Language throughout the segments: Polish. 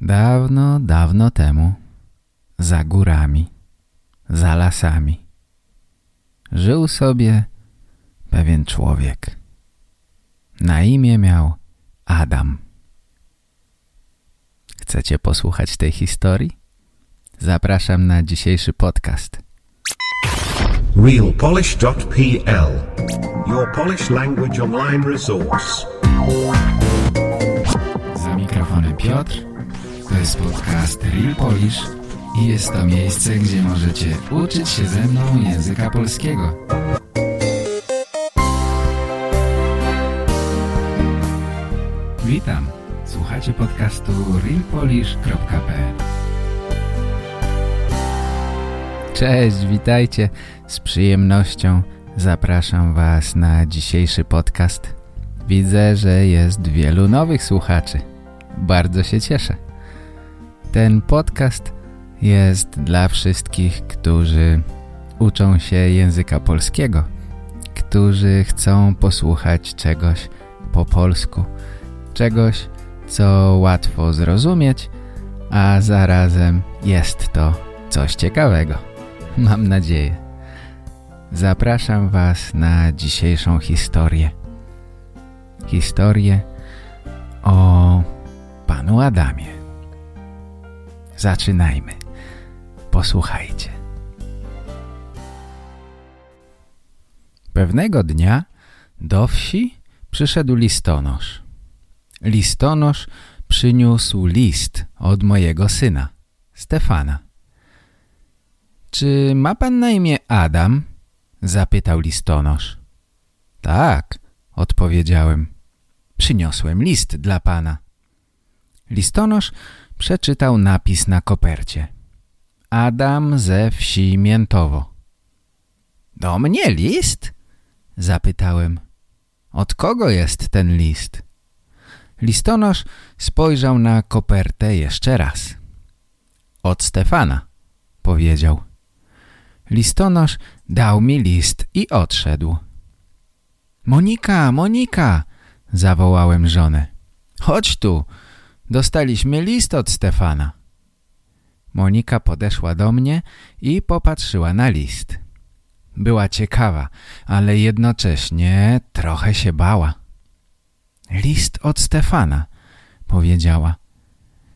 Dawno, dawno temu, za górami, za lasami, żył sobie pewien człowiek. Na imię miał Adam. Chcecie posłuchać tej historii? Zapraszam na dzisiejszy podcast. realpolish.pl Your Polish language online resource. Za mikrofonem Piotr. To jest podcast Real Polish i jest to miejsce, gdzie możecie uczyć się ze mną języka polskiego. Witam. Słuchacie podcastu realpolish.pl Cześć, witajcie. Z przyjemnością zapraszam Was na dzisiejszy podcast. Widzę, że jest wielu nowych słuchaczy. Bardzo się cieszę. Ten podcast jest dla wszystkich, którzy uczą się języka polskiego, którzy chcą posłuchać czegoś po polsku, czegoś, co łatwo zrozumieć, a zarazem jest to coś ciekawego. Mam nadzieję. Zapraszam Was na dzisiejszą historię. Historię o Panu Adamie. Zaczynajmy. Posłuchajcie. Pewnego dnia do wsi przyszedł listonosz. Listonosz przyniósł list od mojego syna, Stefana. Czy ma pan na imię Adam? Zapytał listonosz. Tak, odpowiedziałem. Przyniosłem list dla pana. Listonosz przeczytał napis na kopercie. Adam ze wsi Miętowo. Do mnie list? Zapytałem. Od kogo jest ten list? Listonosz spojrzał na kopertę jeszcze raz. Od Stefana, powiedział. Listonosz dał mi list i odszedł. Monika, Monika, zawołałem żonę. Chodź tu, dostaliśmy list od Stefana. Monika podeszła do mnie i popatrzyła na list. Była ciekawa, ale jednocześnie trochę się bała. List od Stefana, powiedziała.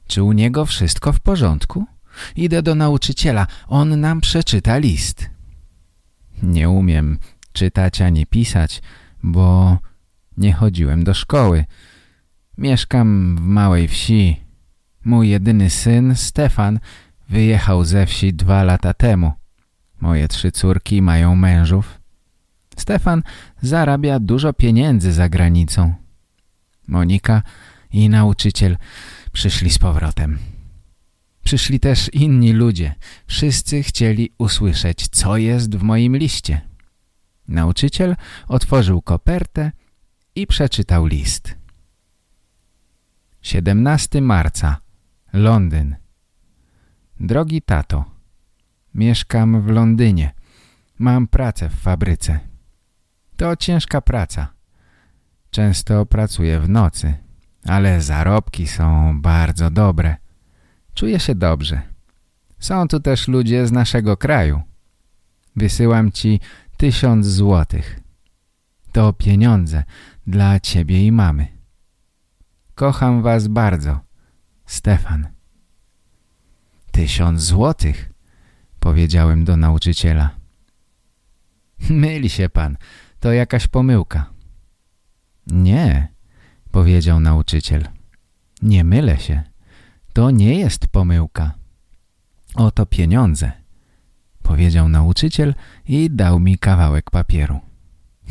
Czy u niego wszystko w porządku? Idę do nauczyciela, on nam przeczyta list. Nie umiem czytać ani pisać, bo nie chodziłem do szkoły. Mieszkam w małej wsi. Mój jedyny syn, Stefan, wyjechał ze wsi dwa lata temu. Moje trzy córki mają mężów. Stefan zarabia dużo pieniędzy za granicą. Monika i nauczyciel przyszli z powrotem. Przyszli też inni ludzie. Wszyscy chcieli usłyszeć, co jest w moim liście. Nauczyciel otworzył kopertę i przeczytał list. 17 marca. Londyn. Drogi tato, mieszkam w Londynie. Mam pracę w fabryce. To ciężka praca. Często pracuję w nocy, ale zarobki są bardzo dobre. Czuję się dobrze. Są tu też ludzie z naszego kraju. Wysyłam ci tysiąc złotych. To pieniądze dla ciebie i mamy. Kocham was bardzo. Stefan. Tysiąc złotych, powiedziałem do nauczyciela. Myli się pan, to jakaś pomyłka. Nie, powiedział nauczyciel. Nie mylę się. To nie jest pomyłka. Oto pieniądze, powiedział nauczyciel i dał mi kawałek papieru.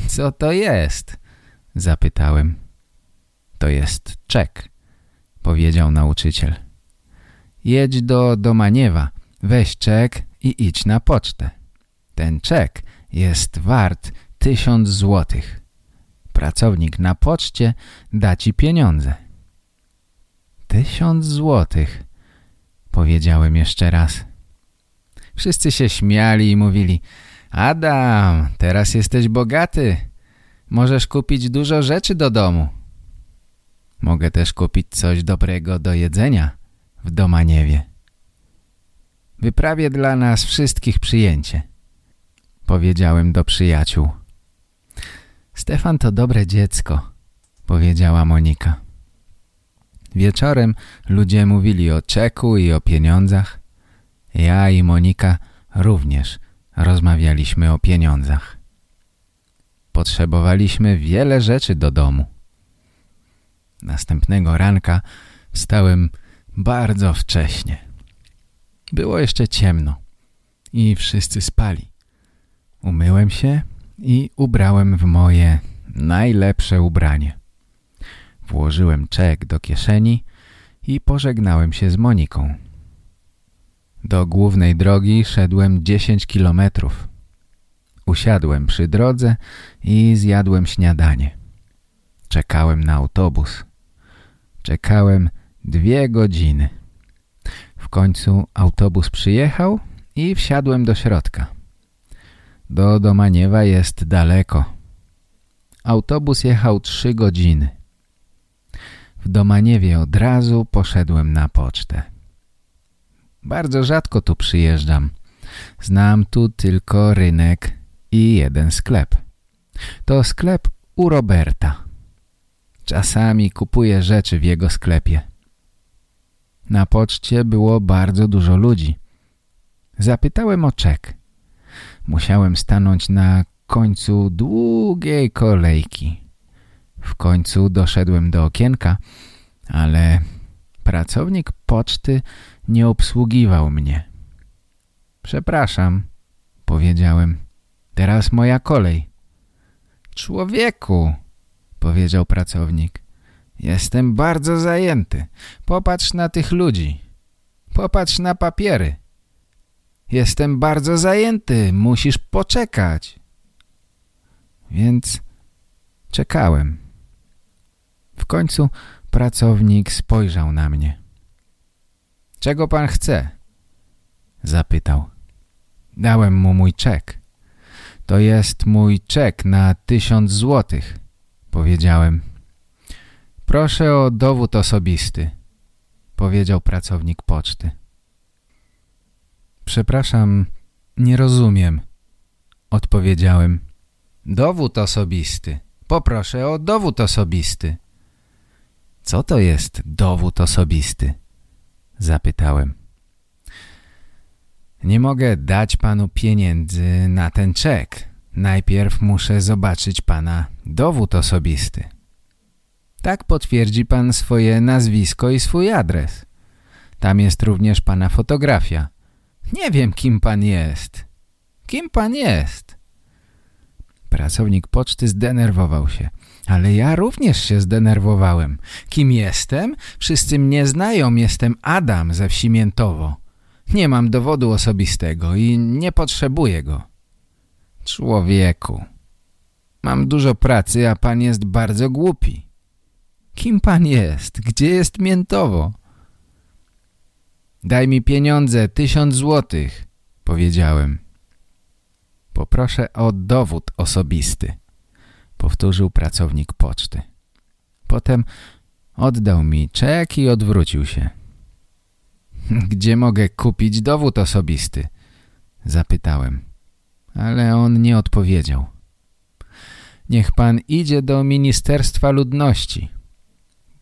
Co to jest? Zapytałem. To jest czek, powiedział nauczyciel. Jedź do Domaniewa, weź czek i idź na pocztę. Ten czek jest wart tysiąc złotych. Pracownik na poczcie da ci pieniądze. Tysiąc złotych, powiedziałem jeszcze raz. Wszyscy się śmiali i mówili Adam, teraz jesteś bogaty. Możesz kupić dużo rzeczy do domu. Mogę też kupić coś dobrego do jedzenia, w Domaniewie. Wyprawię dla nas wszystkich przyjęcie, powiedziałem do przyjaciół. Stefan to dobre dziecko, powiedziała Monika. Wieczorem ludzie mówili o czeku i o pieniądzach. Ja i Monika również rozmawialiśmy o pieniądzach. Potrzebowaliśmy wiele rzeczy do domu. Następnego ranka wstałem bardzo wcześnie. Było jeszcze ciemno i wszyscy spali. Umyłem się i ubrałem w moje najlepsze ubranie. Włożyłem czek do kieszeni i pożegnałem się z Moniką. Do głównej drogi szedłem 10 kilometrów. Usiadłem przy drodze i zjadłem śniadanie. Czekałem na autobus. Czekałem dwie godziny. W końcu autobus przyjechał i wsiadłem do środka. Do Domaniewa jest daleko. Autobus jechał trzy godziny. W Domaniewie od razu poszedłem na pocztę. Bardzo rzadko tu przyjeżdżam. Znam tu tylko rynek i jeden sklep. To sklep u Roberta. Czasami kupuję rzeczy w jego sklepie. Na poczcie było bardzo dużo ludzi. Zapytałem o czek. Musiałem stanąć na końcu długiej kolejki. W końcu doszedłem do okienka, ale pracownik poczty nie obsługiwał mnie. Przepraszam, powiedziałem. Teraz moja kolej. Człowieku, powiedział pracownik. Jestem bardzo zajęty. Popatrz na tych ludzi. Popatrz na papiery. Jestem bardzo zajęty. Musisz poczekać. Więc czekałem. W końcu pracownik spojrzał na mnie. Czego pan chce? Zapytał. Dałem mu mój czek. To jest mój czek na tysiąc złotych, powiedziałem. Proszę o dowód osobisty, powiedział pracownik poczty. Przepraszam, nie rozumiem, odpowiedziałem. Dowód osobisty. Poproszę o dowód osobisty. Co to jest dowód osobisty? Zapytałem. Nie mogę dać panu pieniędzy na ten czek. Najpierw muszę zobaczyć pana dowód osobisty. Tak potwierdzi pan swoje nazwisko i swój adres. Tam jest również pana fotografia. Nie wiem, kim pan jest. Kim pan jest? Pracownik poczty zdenerwował się. Ale ja również się zdenerwowałem. Kim jestem? Wszyscy mnie znają. Jestem Adam ze wsi Miętowo. Nie mam dowodu osobistego i nie potrzebuję go. Człowieku, mam dużo pracy, a pan jest bardzo głupi. Kim pan jest? Gdzie jest Miętowo? Daj mi pieniądze, tysiąc złotych, powiedziałem. Poproszę o dowód osobisty, powtórzył pracownik poczty. Potem oddał mi czek i odwrócił się. Gdzie mogę kupić dowód osobisty? Zapytałem, ale on nie odpowiedział. Niech pan idzie do Ministerstwa Ludności,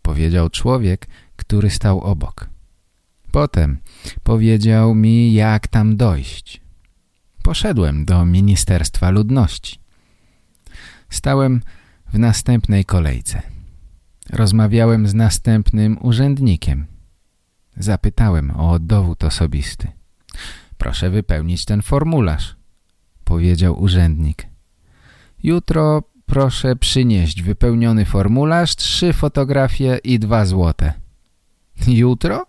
powiedział człowiek, który stał obok. Potem powiedział mi, jak tam dojść. Poszedłem do Ministerstwa Ludności. Stałem w następnej kolejce. Rozmawiałem z następnym urzędnikiem. Zapytałem o dowód osobisty. Proszę wypełnić ten formularz, powiedział urzędnik. Jutro proszę przynieść wypełniony formularz, trzy fotografie i dwa złote. Jutro?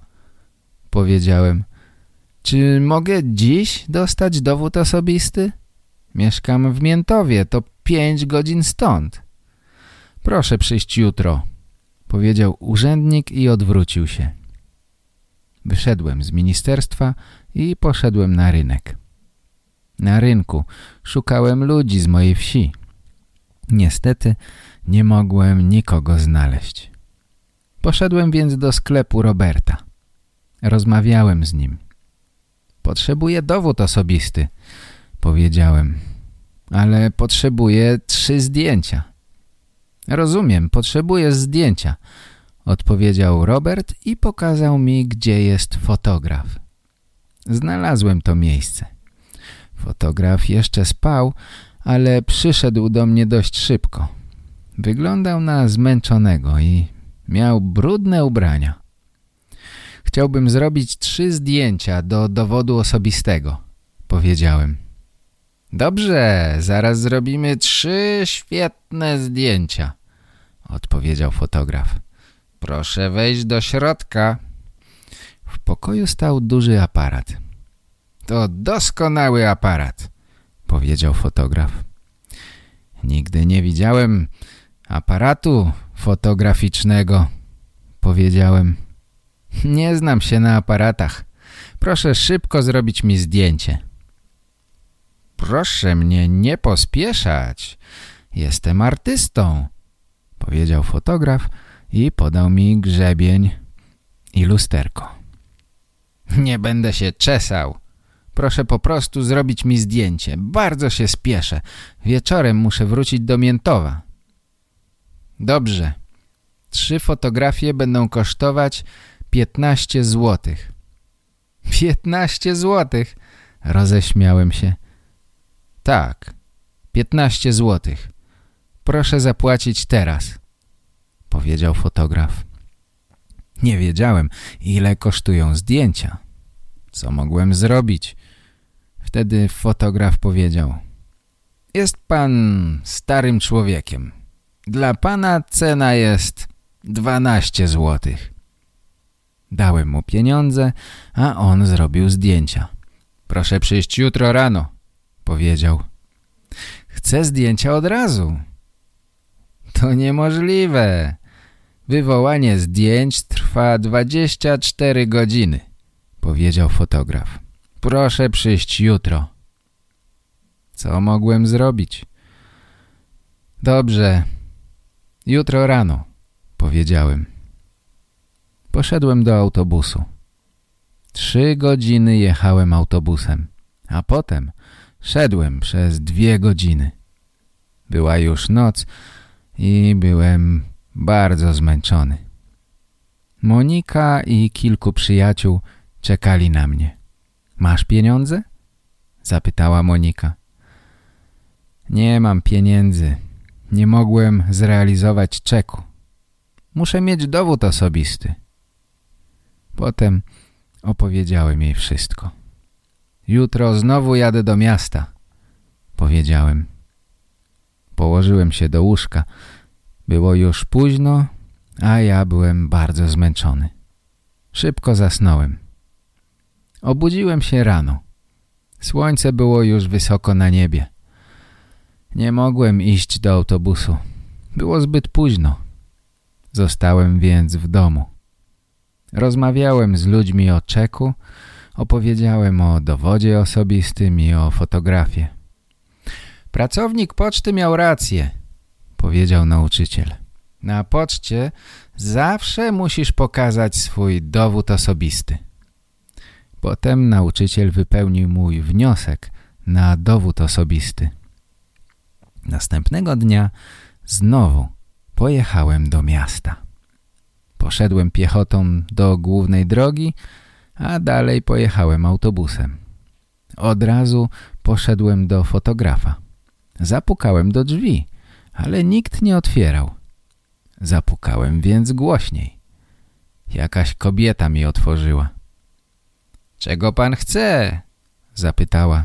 Powiedziałem. Czy mogę dziś dostać dowód osobisty? Mieszkam w Miętowie, to pięć godzin stąd. Proszę przyjść jutro, powiedział urzędnik i odwrócił się. Wyszedłem z ministerstwa i poszedłem na rynek. Na rynku szukałem ludzi z mojej wsi. Niestety nie mogłem nikogo znaleźć. Poszedłem więc do sklepu Roberta. Rozmawiałem z nim. Potrzebuję dowód osobisty, powiedziałem. Ale potrzebuję trzy zdjęcia. Rozumiem, potrzebuję zdjęcia, odpowiedział Robert i pokazał mi, gdzie jest fotograf. Znalazłem to miejsce. Fotograf jeszcze spał, ale przyszedł do mnie dość szybko. Wyglądał na zmęczonego i miał brudne ubrania. Chciałbym zrobić trzy zdjęcia do dowodu osobistego, powiedziałem. Dobrze, zaraz zrobimy trzy świetne zdjęcia, odpowiedział fotograf. Proszę wejść do środka. W pokoju stał duży aparat. To doskonały aparat, powiedział fotograf. Nigdy nie widziałem aparatu fotograficznego, powiedziałem. Nie znam się na aparatach. Proszę szybko zrobić mi zdjęcie. Proszę mnie nie pospieszać. Jestem artystą, powiedział fotograf i podał mi grzebień i lusterko. Nie będę się czesał. Proszę po prostu zrobić mi zdjęcie. Bardzo się spieszę. Wieczorem muszę wrócić do Miętowa. Dobrze. Trzy fotografie będą kosztować 15 złotych. 15 złotych? Roześmiałem się. Tak, 15 złotych. Proszę zapłacić teraz, powiedział fotograf. Nie wiedziałem, ile kosztują zdjęcia. Co mogłem zrobić? Wtedy fotograf powiedział Jest pan starym człowiekiem. Dla pana cena jest 12 złotych. Dałem mu pieniądze, a on zrobił zdjęcia. Proszę przyjść jutro rano, powiedział. Chcę zdjęcia od razu. To niemożliwe. Wywołanie zdjęć trwa 24 godziny, powiedział fotograf. Proszę przyjść jutro. Co mogłem zrobić? Dobrze. Jutro rano, powiedziałem. Poszedłem do autobusu. Trzy godziny jechałem autobusem, a potem szedłem przez dwie godziny. Była już noc i byłem bardzo zmęczony. Monika i kilku przyjaciół czekali na mnie. Masz pieniądze? Zapytała Monika. Nie mam pieniędzy. Nie mogłem zrealizować czeku. Muszę mieć dowód osobisty. Potem opowiedziałem jej wszystko. Jutro znowu jadę do miasta, powiedziałem. Położyłem się do łóżka. Było już późno, a ja byłem bardzo zmęczony. Szybko zasnąłem. Obudziłem się rano. Słońce było już wysoko na niebie. Nie mogłem iść do autobusu. Było zbyt późno. Zostałem więc w domu. Rozmawiałem z ludźmi o czeku, opowiedziałem o dowodzie osobistym i o fotografie. Pracownik poczty miał rację, powiedział nauczyciel. Na poczcie zawsze musisz pokazać swój dowód osobisty. Potem nauczyciel wypełnił mój wniosek na dowód osobisty. Następnego dnia znowu pojechałem do miasta. Poszedłem piechotą do głównej drogi, a dalej pojechałem autobusem. Od razu poszedłem do fotografa. Zapukałem do drzwi, ale nikt nie otwierał. Zapukałem więc głośniej. Jakaś kobieta mi otworzyła. Czego pan chce? Zapytała.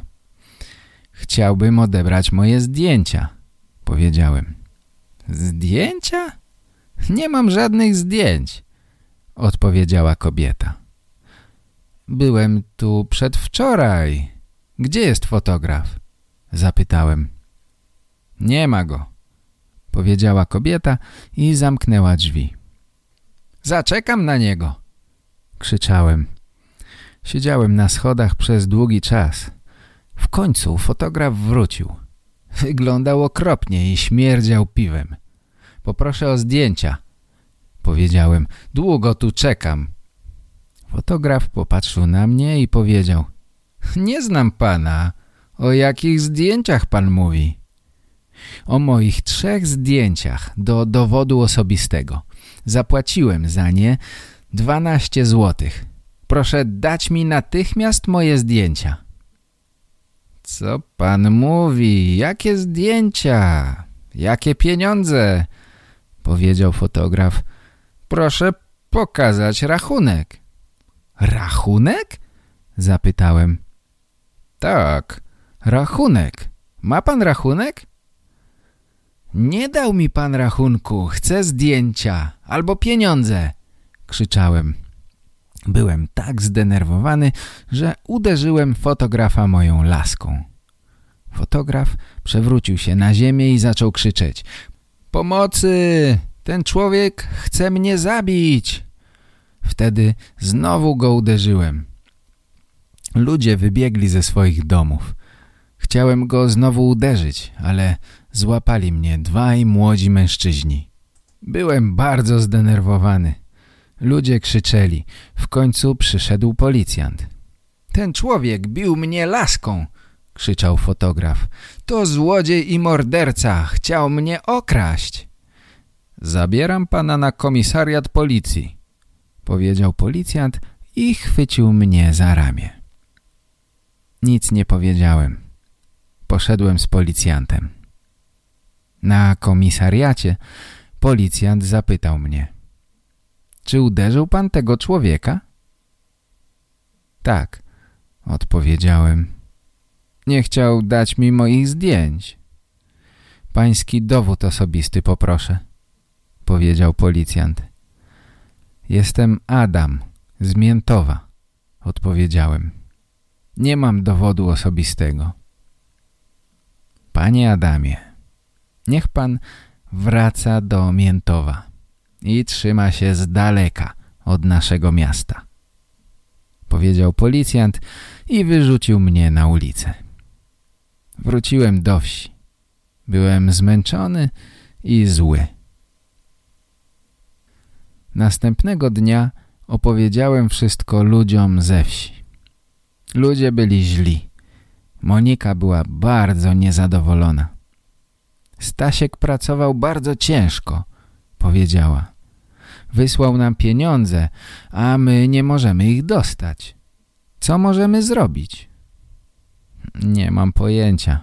Chciałbym odebrać moje zdjęcia, powiedziałem. Zdjęcia? Nie mam żadnych zdjęć, odpowiedziała kobieta. Byłem tu przedwczoraj. Gdzie jest fotograf? Zapytałem. Nie ma go, powiedziała kobieta i zamknęła drzwi. Zaczekam na niego, krzyczałem. Siedziałem na schodach przez długi czas. W końcu fotograf wrócił. Wyglądał okropnie i śmierdział piwem. Poproszę o zdjęcia. Powiedziałem, długo tu czekam. Fotograf popatrzył na mnie i powiedział Nie znam pana. O jakich zdjęciach pan mówi? O moich trzech zdjęciach do dowodu osobistego. Zapłaciłem za nie 12 złotych. Proszę dać mi natychmiast moje zdjęcia. Co pan mówi? Jakie zdjęcia? Jakie pieniądze? Powiedział fotograf. Proszę pokazać rachunek. Rachunek? Zapytałem. Tak, rachunek. Ma pan rachunek? Nie dał mi pan rachunku, chcę zdjęcia albo pieniądze, krzyczałem. Byłem tak zdenerwowany, że uderzyłem fotografa moją laską. Fotograf przewrócił się na ziemię i zaczął krzyczeć. Pomocy! Ten człowiek chce mnie zabić! Wtedy znowu go uderzyłem. Ludzie wybiegli ze swoich domów. Chciałem go znowu uderzyć, ale złapali mnie dwaj młodzi mężczyźni. Byłem bardzo zdenerwowany. Ludzie krzyczeli. W końcu przyszedł policjant. Ten człowiek bił mnie laską, krzyczał fotograf. To złodziej i morderca. Chciał mnie okraść. Zabieram pana na komisariat policji, powiedział policjant i chwycił mnie za ramię. Nic nie powiedziałem. Poszedłem z policjantem. Na komisariacie policjant zapytał mnie. Czy uderzył pan tego człowieka? Tak, odpowiedziałem. Nie chciał dać mi moich zdjęć. Pański dowód osobisty poproszę, powiedział policjant. Jestem Adam z Miętowa, odpowiedziałem. Nie mam dowodu osobistego. Panie Adamie, niech pan wraca do Miętowa i trzyma się z daleka od naszego miasta. Powiedział policjant i wyrzucił mnie na ulicę. Wróciłem do wsi. Byłem zmęczony i zły. Następnego dnia opowiedziałem wszystko ludziom ze wsi. Ludzie byli źli. Monika była bardzo niezadowolona. Stasiek pracował bardzo ciężko, powiedziała. Wysłał nam pieniądze, a my nie możemy ich dostać. Co możemy zrobić? Nie mam pojęcia.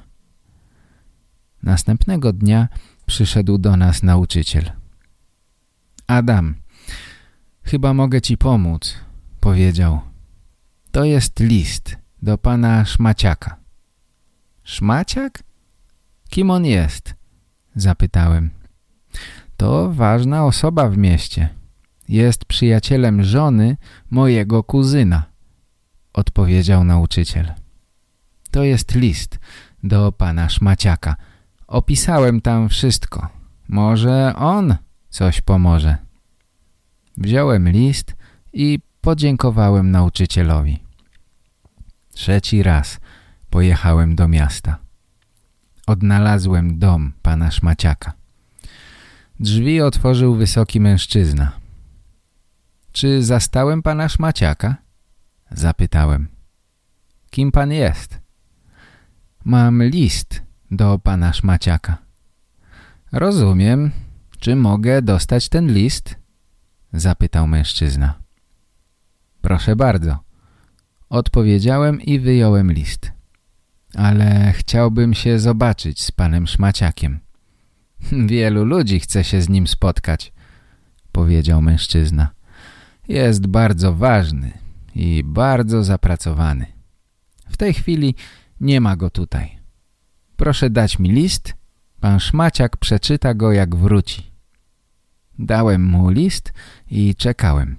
Następnego dnia przyszedł do nas nauczyciel. Adam, chyba mogę ci pomóc, powiedział. To jest list do pana Szmaciaka. Szmaciak? Kim on jest? Zapytałem. To ważna osoba w mieście. Jest przyjacielem żony mojego kuzyna, odpowiedział nauczyciel. To jest list do pana Szmaciaka. Opisałem tam wszystko. Może on coś pomoże. Wziąłem list i podziękowałem nauczycielowi. Trzeci raz pojechałem do miasta. Odnalazłem dom pana Szmaciaka. Drzwi otworzył wysoki mężczyzna. Czy zastałem pana Szmaciaka? Zapytałem. Kim pan jest? Mam list do pana Szmaciaka. Rozumiem. Czy mogę dostać ten list? Zapytał mężczyzna. Proszę bardzo. Odpowiedziałem i wyjąłem list. Ale chciałbym się zobaczyć z panem Szmaciakiem. Wielu ludzi chce się z nim spotkać, powiedział mężczyzna. Jest bardzo ważny i bardzo zapracowany. W tej chwili nie ma go tutaj. Proszę dać mi list, pan Szmaciak przeczyta go jak wróci. Dałem mu list i czekałem.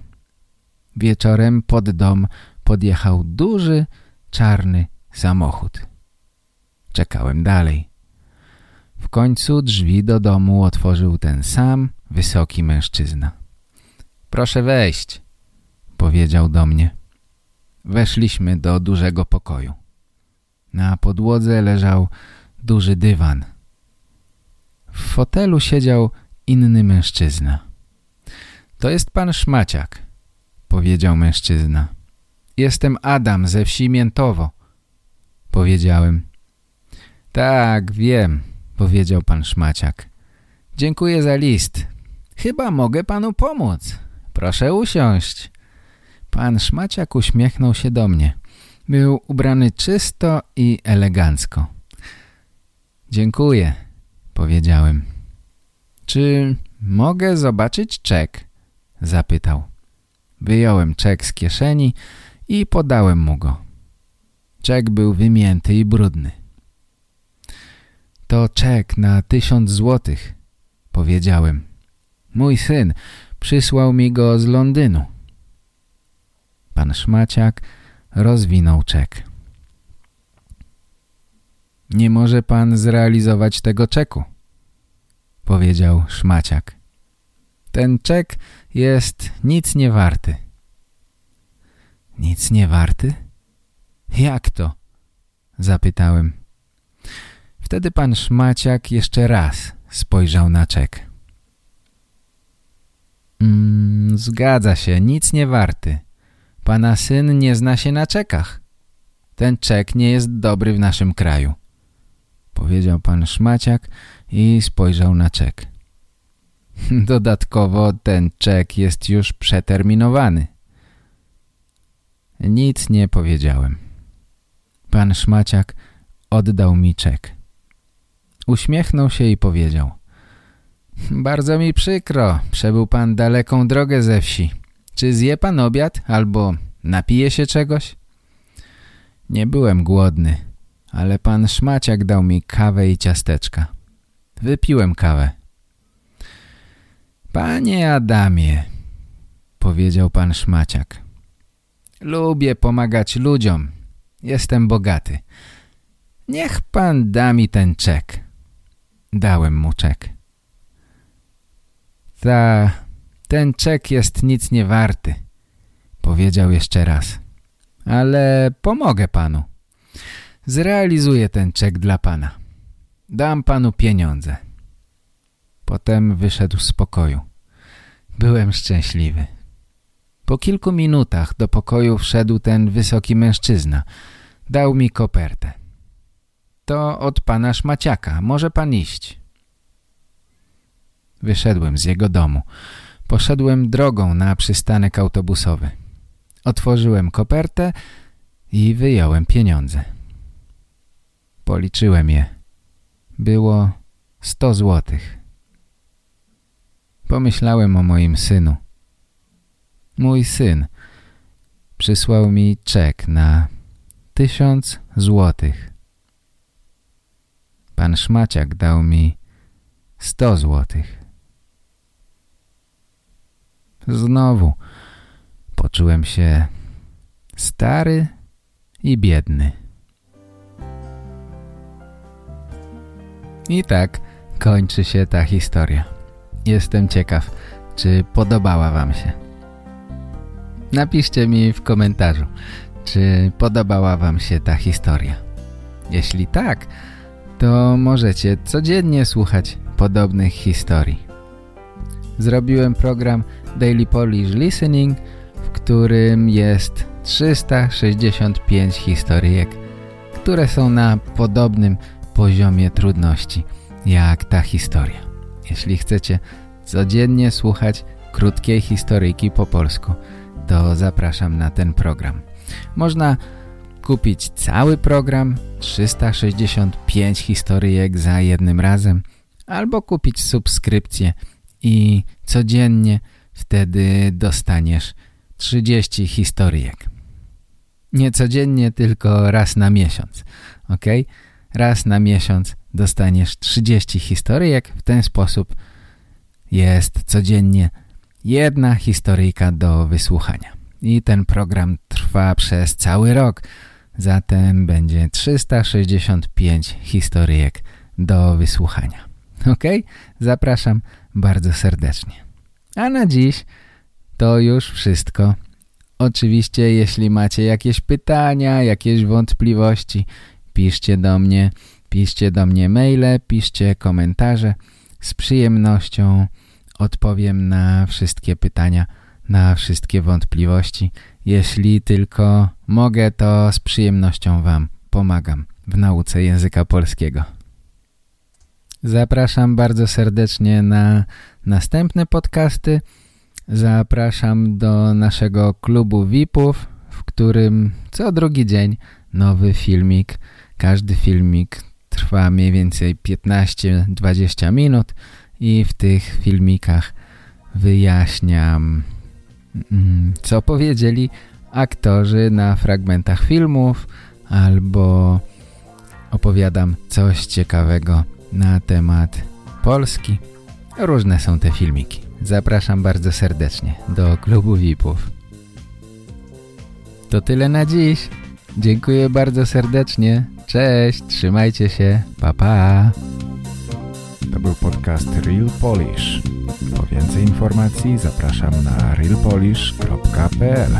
Wieczorem pod dom podjechał duży, czarny samochód. Czekałem dalej. W końcu drzwi do domu otworzył ten sam wysoki mężczyzna. Proszę wejść, powiedział do mnie. Weszliśmy do dużego pokoju. Na podłodze leżał duży dywan. W fotelu siedział inny mężczyzna. To jest pan Szmaciak, powiedział mężczyzna. Jestem Adam ze wsi Miętowo, powiedziałem. Tak, wiem, powiedział pan Szmaciak. Dziękuję za list. Chyba mogę panu pomóc. Proszę usiąść. Pan Szmaciak uśmiechnął się do mnie. Był ubrany czysto i elegancko. Dziękuję, powiedziałem. Czy mogę zobaczyć czek? Zapytał. Wyjąłem czek z kieszeni i podałem mu go. Czek był wymięty i brudny. To czek na tysiąc złotych, powiedziałem. Mój syn przysłał mi go z Londynu. Pan Szmaciak rozwinął czek. Nie może pan zrealizować tego czeku, powiedział Szmaciak. Ten czek jest nic nie warty. Nic nie warty? Jak to? Zapytałem. Wtedy pan Szmaciak jeszcze raz spojrzał na czek. Mm, zgadza się, nic nie warty. Pana syn nie zna się na czekach. Ten czek nie jest dobry w naszym kraju. Powiedział pan Szmaciak i spojrzał na czek. Dodatkowo ten czek jest już przeterminowany. Nic nie powiedziałem. Pan Szmaciak oddał mi czek. Uśmiechnął się i powiedział Bardzo mi przykro, przebył pan daleką drogę ze wsi. Czy zje pan obiad albo napije się czegoś? Nie byłem głodny, ale pan Szmaciak dał mi kawę i ciasteczka. Wypiłem kawę. Panie Adamie, powiedział pan Szmaciak. Lubię pomagać ludziom. Jestem bogaty. Niech pan da mi ten czek. Dałem mu czek. Ta, ten czek jest nic nie warty, powiedział jeszcze raz. Ale pomogę panu. Zrealizuję ten czek dla pana. Dam panu pieniądze. Potem wyszedł z pokoju. Byłem szczęśliwy. Po kilku minutach do pokoju wszedł ten wysoki mężczyzna. Dał mi kopertę. To od pana Szmaciaka. Może pan iść. Wyszedłem z jego domu. Poszedłem drogą na przystanek autobusowy. Otworzyłem kopertę i wyjąłem pieniądze. Policzyłem je. Było sto złotych. Pomyślałem o moim synu. Mój syn przysłał mi czek na tysiąc złotych. Pan Szmaciak dał mi sto złotych. Znowu poczułem się stary i biedny. I tak kończy się ta historia. Jestem ciekaw, czy podobała wam się. Napiszcie mi w komentarzu, czy podobała wam się ta historia. Jeśli tak, to możecie codziennie słuchać podobnych historii. Zrobiłem program Daily Polish Listening, w którym jest 365 historyjek, które są na podobnym poziomie trudności jak ta historia. Jeśli chcecie codziennie słuchać krótkiej historyjki po polsku, to zapraszam na ten program. Można kupić cały program, 365 historyjek za jednym razem, albo kupić subskrypcję i codziennie wtedy dostaniesz 30 historyjek. Nie codziennie, tylko raz na miesiąc, ok? Raz na miesiąc dostaniesz 30 historyjek, w ten sposób jest codziennie jedna historyjka do wysłuchania. I ten program trwa przez cały rok, zatem będzie 365 historyjek do wysłuchania. Ok? Zapraszam bardzo serdecznie. A na dziś to już wszystko. Oczywiście jeśli macie jakieś pytania, jakieś wątpliwości, piszcie do mnie, piszcie do mnie maile, piszcie komentarze. Z przyjemnością odpowiem na wszystkie pytania na wszystkie wątpliwości. Jeśli tylko mogę, to z przyjemnością Wam pomagam w nauce języka polskiego. Zapraszam bardzo serdecznie na następne podcasty. Zapraszam do naszego klubu VIP-ów, w którym co drugi dzień nowy filmik. Każdy filmik trwa mniej więcej 15-20 minut i w tych filmikach wyjaśniam mm, co powiedzieli aktorzy na fragmentach filmów albo opowiadam coś ciekawego na temat Polski. Różne są te filmiki. Zapraszam bardzo serdecznie do klubu VIP-ów. To tyle na dziś. Dziękuję bardzo serdecznie. Cześć, trzymajcie się. Pa, pa. To był podcast Real Polish. Po więcej informacji zapraszam na realpolish.pl